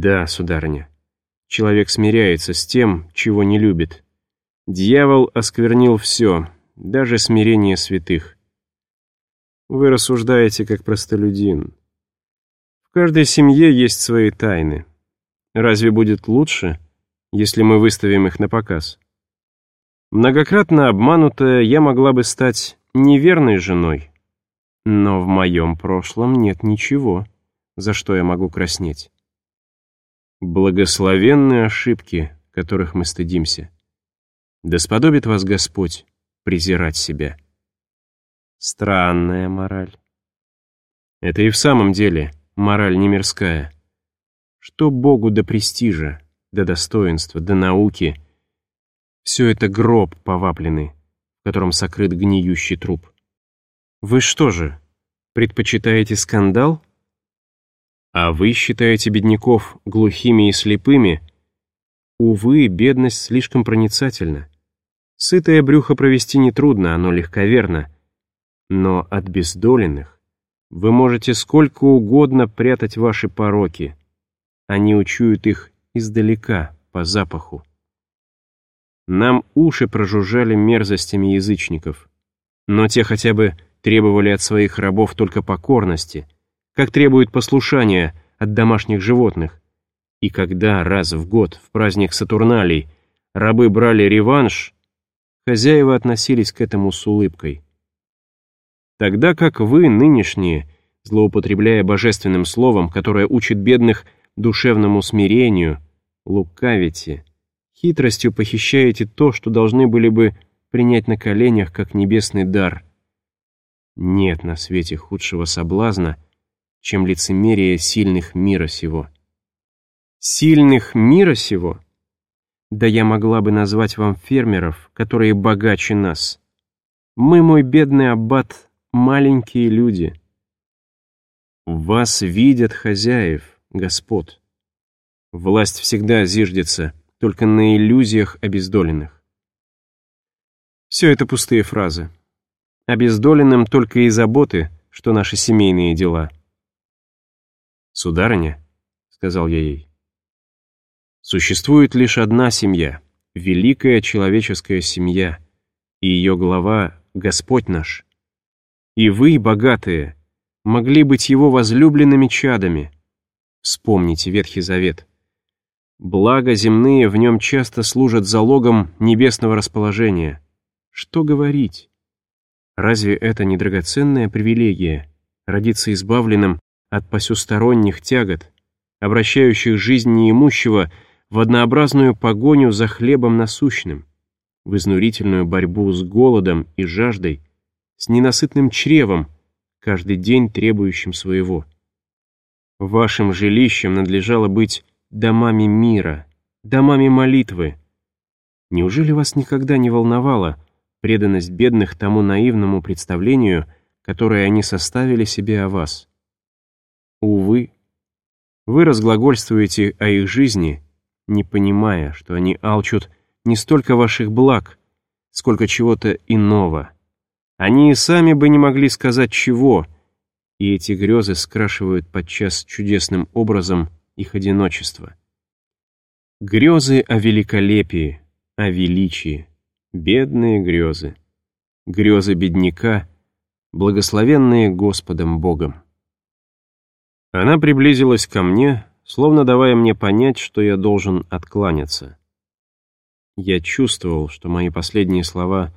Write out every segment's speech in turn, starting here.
Да, сударыня, человек смиряется с тем, чего не любит. Дьявол осквернил все, даже смирение святых. Вы рассуждаете как простолюдин. В каждой семье есть свои тайны. Разве будет лучше, если мы выставим их на показ? Многократно обманутая, я могла бы стать неверной женой. Но в моем прошлом нет ничего, за что я могу краснеть. Благословенные ошибки, которых мы стыдимся. Да сподобит вас Господь презирать себя. Странная мораль. Это и в самом деле мораль не мирская. Что Богу до престижа, до достоинства, до науки? Все это гроб повапленный, в котором сокрыт гниющий труп. Вы что же, предпочитаете скандал? А вы считаете бедняков глухими и слепыми? Увы, бедность слишком проницательна. Сытое брюхо провести нетрудно, оно легковерно. Но от бездоленных вы можете сколько угодно прятать ваши пороки. Они учуют их издалека, по запаху. Нам уши прожужжали мерзостями язычников. Но те хотя бы требовали от своих рабов только покорности, как требует послушания от домашних животных. И когда раз в год в праздник Сатурналей рабы брали реванш, хозяева относились к этому с улыбкой. Тогда как вы, нынешние, злоупотребляя божественным словом, которое учит бедных душевному смирению, лукавите, хитростью похищаете то, что должны были бы принять на коленях как небесный дар. Нет на свете худшего соблазна, чем лицемерие сильных мира сего. Сильных мира сего? Да я могла бы назвать вам фермеров, которые богаче нас. Мы, мой бедный аббат, маленькие люди. Вас видят хозяев, господ. Власть всегда зиждется только на иллюзиях обездоленных. Все это пустые фразы. Обездоленным только и заботы, что наши семейные дела. «Сударыня», — сказал я ей, — Существует лишь одна семья, великая человеческая семья, и ее глава — Господь наш. И вы, богатые, могли быть его возлюбленными чадами. Вспомните Ветхий Завет. Благо земные в нем часто служат залогом небесного расположения. Что говорить? Разве это не драгоценная привилегия — родиться избавленным от посюсторонних тягот, обращающих жизнь неимущего — в однообразную погоню за хлебом насущным, в изнурительную борьбу с голодом и жаждой, с ненасытным чревом, каждый день требующим своего. Вашим жилищем надлежало быть домами мира, домами молитвы. Неужели вас никогда не волновала преданность бедных тому наивному представлению, которое они составили себе о вас? Увы, вы разглагольствуете о их жизни, не понимая, что они алчут не столько ваших благ, сколько чего-то иного. Они и сами бы не могли сказать чего, и эти грезы скрашивают подчас чудесным образом их одиночество. Грезы о великолепии, о величии, бедные грезы, грезы бедняка, благословенные Господом Богом. Она приблизилась ко мне, словно давая мне понять, что я должен откланяться. Я чувствовал, что мои последние слова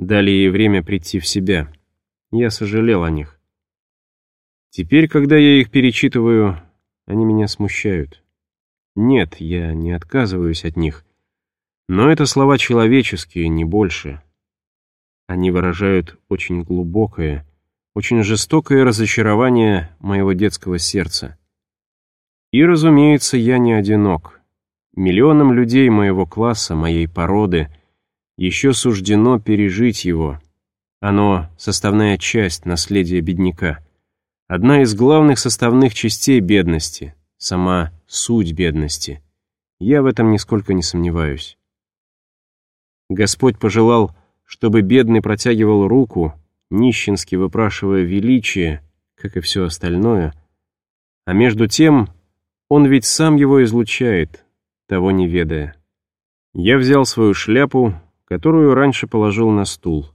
дали ей время прийти в себя. Я сожалел о них. Теперь, когда я их перечитываю, они меня смущают. Нет, я не отказываюсь от них. Но это слова человеческие, не больше. Они выражают очень глубокое, очень жестокое разочарование моего детского сердца. И, разумеется, я не одинок. Миллионам людей моего класса, моей породы, еще суждено пережить его. Оно — составная часть наследия бедняка. Одна из главных составных частей бедности, сама суть бедности. Я в этом нисколько не сомневаюсь. Господь пожелал, чтобы бедный протягивал руку, нищенски выпрашивая величие, как и все остальное, а между тем Он ведь сам его излучает, того не ведая. Я взял свою шляпу, которую раньше положил на стул.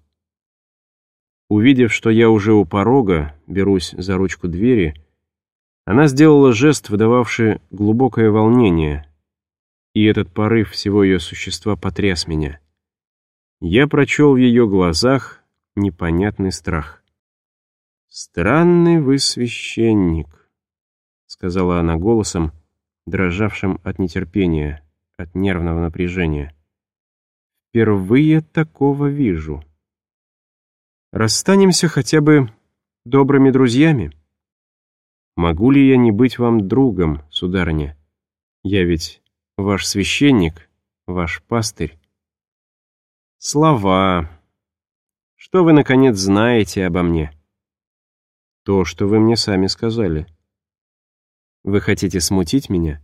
Увидев, что я уже у порога, берусь за ручку двери, она сделала жест, выдававший глубокое волнение, и этот порыв всего ее существа потряс меня. Я прочел в ее глазах непонятный страх. «Странный вы священник», — сказала она голосом, дрожавшим от нетерпения, от нервного напряжения. «Впервые такого вижу. Расстанемся хотя бы добрыми друзьями. Могу ли я не быть вам другом, сударыня? Я ведь ваш священник, ваш пастырь. Слова. Что вы, наконец, знаете обо мне? То, что вы мне сами сказали. Вы хотите смутить меня?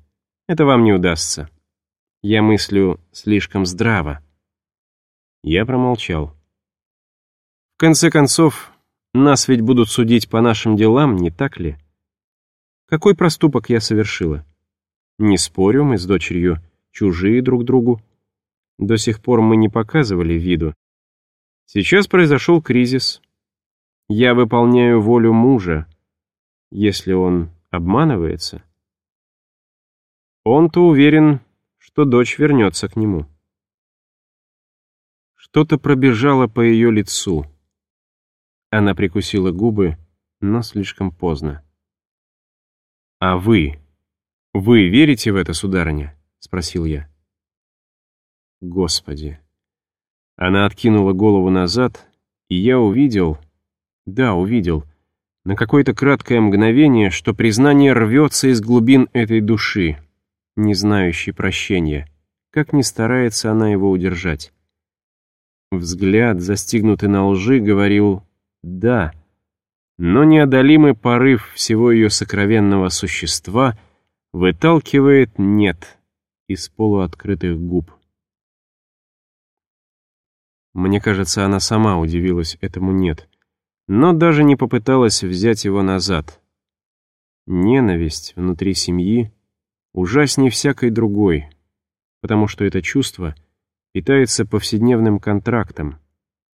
Это вам не удастся. Я мыслю слишком здраво. Я промолчал. В конце концов, нас ведь будут судить по нашим делам, не так ли? Какой проступок я совершила? Не спорю, мы с дочерью чужие друг другу. До сих пор мы не показывали виду. Сейчас произошел кризис. Я выполняю волю мужа. Если он обманывается, он-то уверен, что дочь вернется к нему. Что-то пробежало по ее лицу. Она прикусила губы, но слишком поздно. «А вы? Вы верите в это, сударыня?» — спросил я. Господи. Она откинула голову назад, и я увидел, да, увидел, на какое-то краткое мгновение, что признание рвется из глубин этой души, не знающей прощения, как ни старается она его удержать. Взгляд, застигнутый на лжи, говорил «да», но неодолимый порыв всего ее сокровенного существа выталкивает «нет» из полуоткрытых губ. Мне кажется, она сама удивилась этому «нет», но даже не попыталась взять его назад. Ненависть внутри семьи ужаснее всякой другой, потому что это чувство питается повседневным контрактом.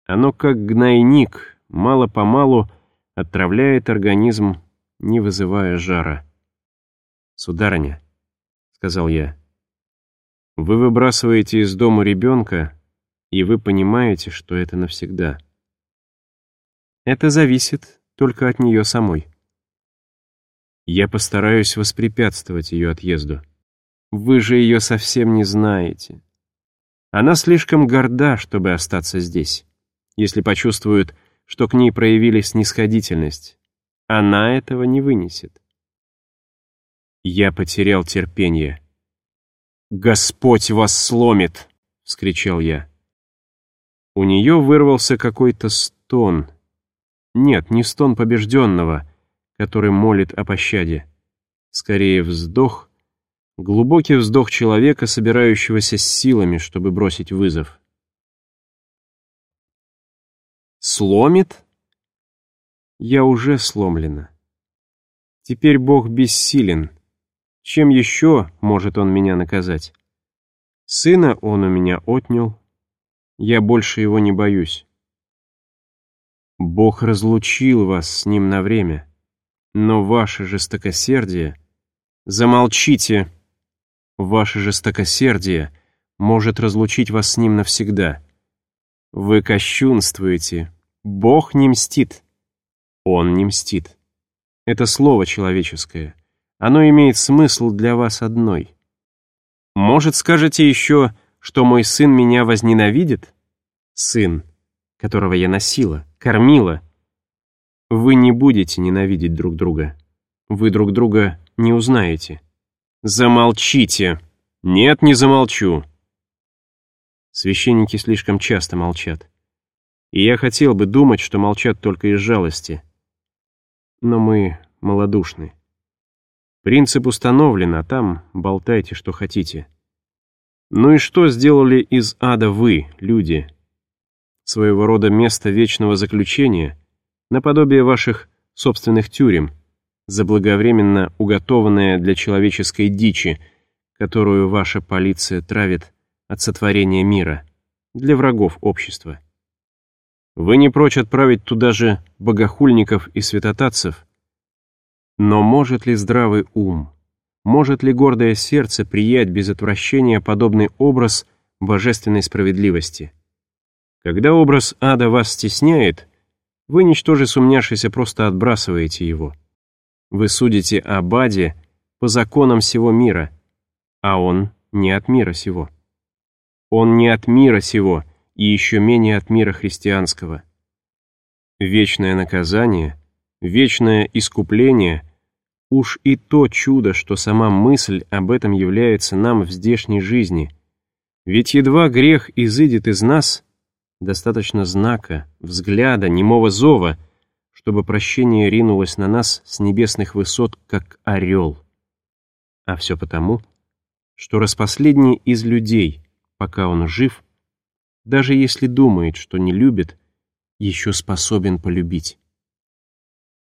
Оно как гнойник, мало-помалу отравляет организм, не вызывая жара. «Сударыня», — сказал я, — «вы выбрасываете из дома ребенка, и вы понимаете, что это навсегда. Это зависит только от нее самой. Я постараюсь воспрепятствовать ее отъезду. Вы же ее совсем не знаете. Она слишком горда, чтобы остаться здесь. Если почувствует, что к ней проявили снисходительность, она этого не вынесет. Я потерял терпение. «Господь вас сломит!» — вскричал я. У нее вырвался какой-то стон. Нет, не стон побежденного, который молит о пощаде. Скорее вздох, глубокий вздох человека, собирающегося с силами, чтобы бросить вызов. Сломит? Я уже сломлена. Теперь Бог бессилен. Чем еще может Он меня наказать? Сына Он у меня отнял, я больше его не боюсь. Бог разлучил вас с ним на время, но ваше жестокосердие... Замолчите! Ваше жестокосердие может разлучить вас с ним навсегда. Вы кощунствуете. Бог не мстит. Он не мстит. Это слово человеческое. Оно имеет смысл для вас одной. Может, скажете еще что мой сын меня возненавидит? Сын, которого я носила, кормила. Вы не будете ненавидеть друг друга. Вы друг друга не узнаете. Замолчите! Нет, не замолчу. Священники слишком часто молчат. И я хотел бы думать, что молчат только из жалости. Но мы малодушны. Принцип установлен, а там болтайте, что хотите. Ну и что сделали из ада вы, люди? Своего рода место вечного заключения, наподобие ваших собственных тюрем, заблаговременно уготованное для человеческой дичи, которую ваша полиция травит от сотворения мира, для врагов общества. Вы не прочь отправить туда же богохульников и святотатцев, но может ли здравый ум, может ли гордое сердце приять без отвращения подобный образ божественной справедливости? Когда образ ада вас стесняет, вы, ничтоже сумняшися, просто отбрасываете его. Вы судите об аде по законам всего мира, а он не от мира сего. Он не от мира сего и еще менее от мира христианского. Вечное наказание, вечное искупление — уж и то чудо, что сама мысль об этом является нам в здешней жизни. Ведь едва грех изыдет из нас, достаточно знака, взгляда, немого зова, чтобы прощение ринулось на нас с небесных высот, как орел. А все потому, что распоследний из людей — пока он жив, даже если думает, что не любит, еще способен полюбить.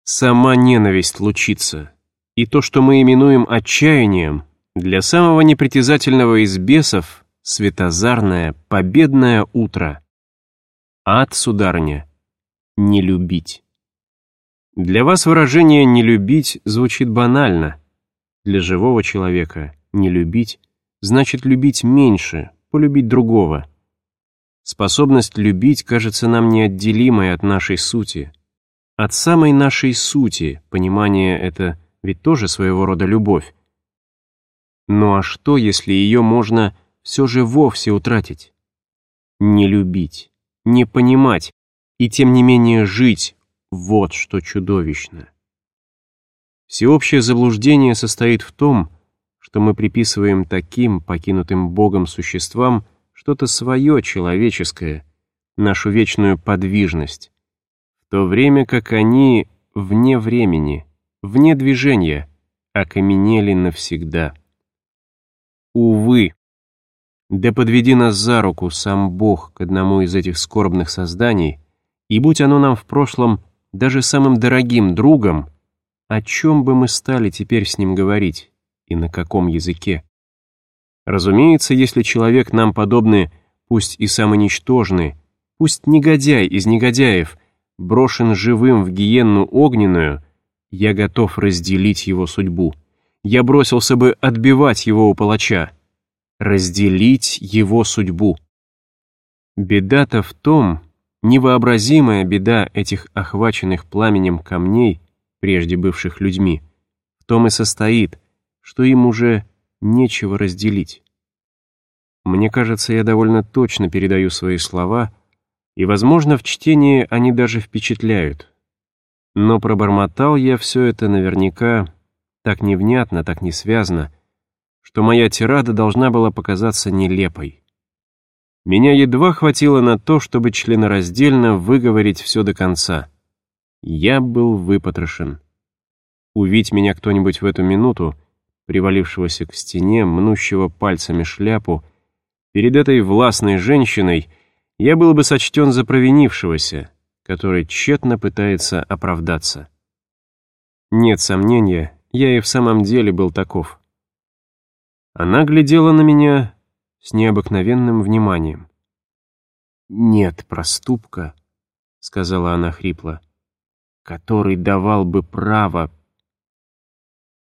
Сама ненависть лучится, и то, что мы именуем отчаянием, для самого непритязательного из бесов — светозарное, победное утро. Ад, сударня, не любить. Для вас выражение «не любить» звучит банально. Для живого человека «не любить» значит любить меньше, полюбить другого. Способность любить кажется нам неотделимой от нашей сути. От самой нашей сути понимание это ведь тоже своего рода любовь. Ну а что, если ее можно все же вовсе утратить? Не любить, не понимать и тем не менее жить — вот что чудовищно. Всеобщее заблуждение состоит в том, что мы приписываем таким, покинутым Богом существам, что-то свое человеческое, нашу вечную подвижность, в то время как они вне времени, вне движения, окаменели навсегда. Увы, да подведи нас за руку сам Бог к одному из этих скорбных созданий, и будь оно нам в прошлом даже самым дорогим другом, о чем бы мы стали теперь с ним говорить? и на каком языке. Разумеется, если человек нам подобный, пусть и самый ничтожный, пусть негодяй из негодяев, брошен живым в гиенну огненную, я готов разделить его судьбу. Я бросился бы отбивать его у палача. Разделить его судьбу. Беда-то в том, невообразимая беда этих охваченных пламенем камней, прежде бывших людьми, в том и состоит, что им уже нечего разделить. Мне кажется, я довольно точно передаю свои слова, и, возможно, в чтении они даже впечатляют. Но пробормотал я все это наверняка так невнятно, так не связано, что моя тирада должна была показаться нелепой. Меня едва хватило на то, чтобы членораздельно выговорить все до конца. Я был выпотрошен. Увидь меня кто-нибудь в эту минуту, привалившегося к стене, мнущего пальцами шляпу, перед этой властной женщиной я был бы сочтен за провинившегося, который тщетно пытается оправдаться. Нет сомнения, я и в самом деле был таков. Она глядела на меня с необыкновенным вниманием. «Нет проступка», — сказала она хрипло, — «который давал бы право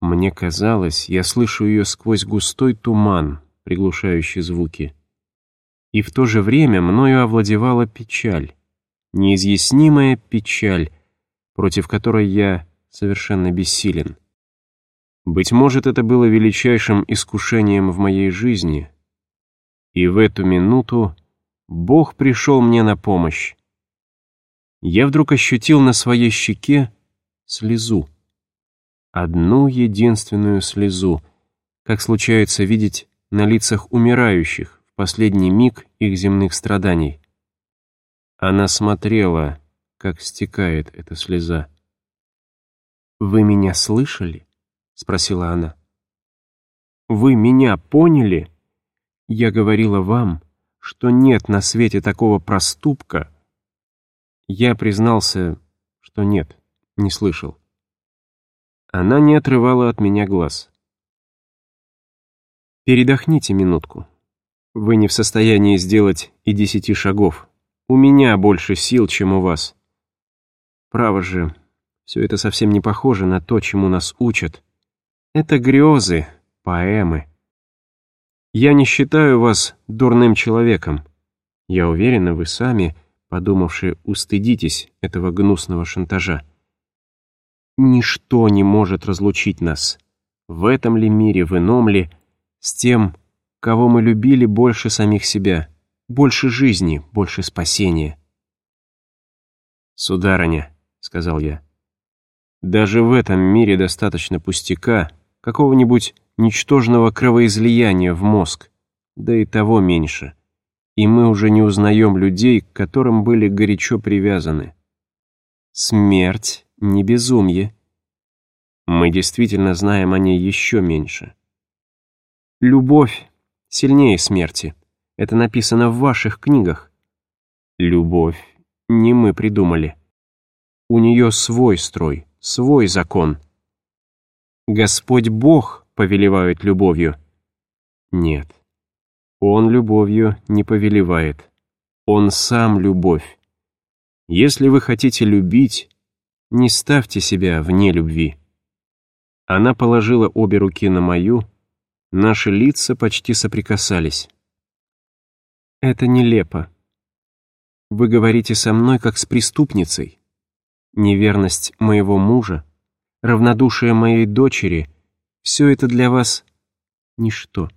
мне казалось, я слышу ее сквозь густой туман, приглушающий звуки. И в то же время мною овладевала печаль, неизъяснимая печаль, против которой я совершенно бессилен. Быть может, это было величайшим искушением в моей жизни. И в эту минуту Бог пришел мне на помощь. Я вдруг ощутил на своей щеке слезу одну единственную слезу, как случается видеть на лицах умирающих в последний миг их земных страданий. Она смотрела, как стекает эта слеза. «Вы меня слышали?» — спросила она. «Вы меня поняли? Я говорила вам, что нет на свете такого проступка». Я признался, что нет, не слышал. Она не отрывала от меня глаз. «Передохните минутку. Вы не в состоянии сделать и десяти шагов. У меня больше сил, чем у вас. Право же, все это совсем не похоже на то, чему нас учат. Это грезы, поэмы. Я не считаю вас дурным человеком. Я уверена, вы сами, подумавши, устыдитесь этого гнусного шантажа. Ничто не может разлучить нас. В этом ли мире, в ином ли, с тем, кого мы любили больше самих себя, больше жизни, больше спасения. «Сударыня», — сказал я, — «даже в этом мире достаточно пустяка, какого-нибудь ничтожного кровоизлияния в мозг, да и того меньше, и мы уже не узнаем людей, к которым были горячо привязаны. Смерть — не безумие. Мы действительно знаем о ней еще меньше. Любовь сильнее смерти. Это написано в ваших книгах. Любовь не мы придумали. У нее свой строй, свой закон. Господь Бог повелевает любовью. Нет, Он любовью не повелевает. Он сам любовь. Если вы хотите любить, не ставьте себя вне любви. Она положила обе руки на мою, Наши лица почти соприкасались. «Это нелепо. Вы говорите со мной, как с преступницей. Неверность моего мужа, равнодушие моей дочери — все это для вас ничто.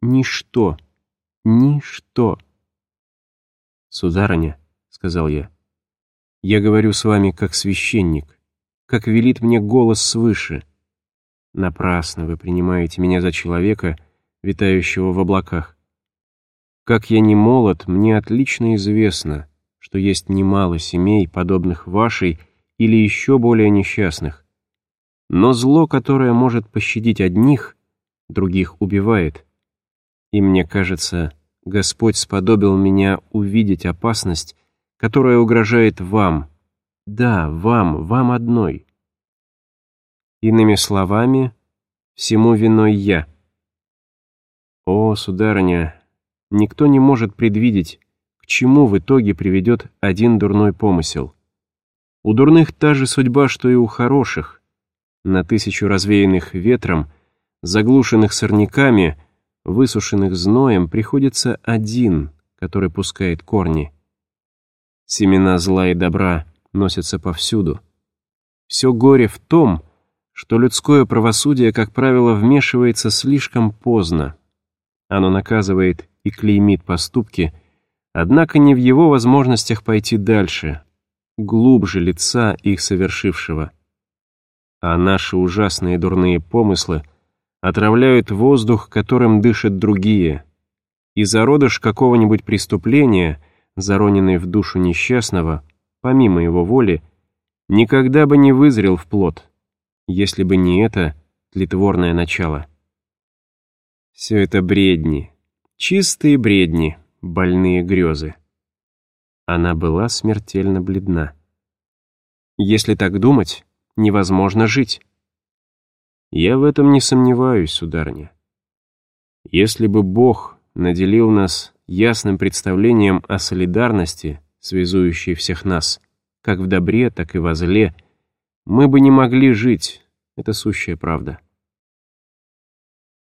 Ничто. Ничто. «Сударыня», — сказал я, — «я говорю с вами как священник, как велит мне голос свыше». Напрасно вы принимаете меня за человека, витающего в облаках. Как я не молод, мне отлично известно, что есть немало семей, подобных вашей или еще более несчастных. Но зло, которое может пощадить одних, других убивает. И мне кажется, Господь сподобил меня увидеть опасность, которая угрожает вам. Да, вам, вам одной. Иными словами, всему виной я. О, сударыня, никто не может предвидеть, к чему в итоге приведет один дурной помысел. У дурных та же судьба, что и у хороших. На тысячу развеянных ветром, заглушенных сорняками, высушенных зноем, приходится один, который пускает корни. Семена зла и добра носятся повсюду. Все горе в том, что людское правосудие, как правило, вмешивается слишком поздно. Оно наказывает и клеймит поступки, однако не в его возможностях пойти дальше, глубже лица их совершившего. А наши ужасные дурные помыслы отравляют воздух, которым дышат другие, и зародыш какого-нибудь преступления, зароненный в душу несчастного, помимо его воли, никогда бы не вызрел в плод если бы не это тлетворное начало. Все это бредни, чистые бредни, больные грезы. Она была смертельно бледна. Если так думать, невозможно жить. Я в этом не сомневаюсь, сударыня. Если бы Бог наделил нас ясным представлением о солидарности, связующей всех нас, как в добре, так и во зле, мы бы не могли жить, это сущая правда.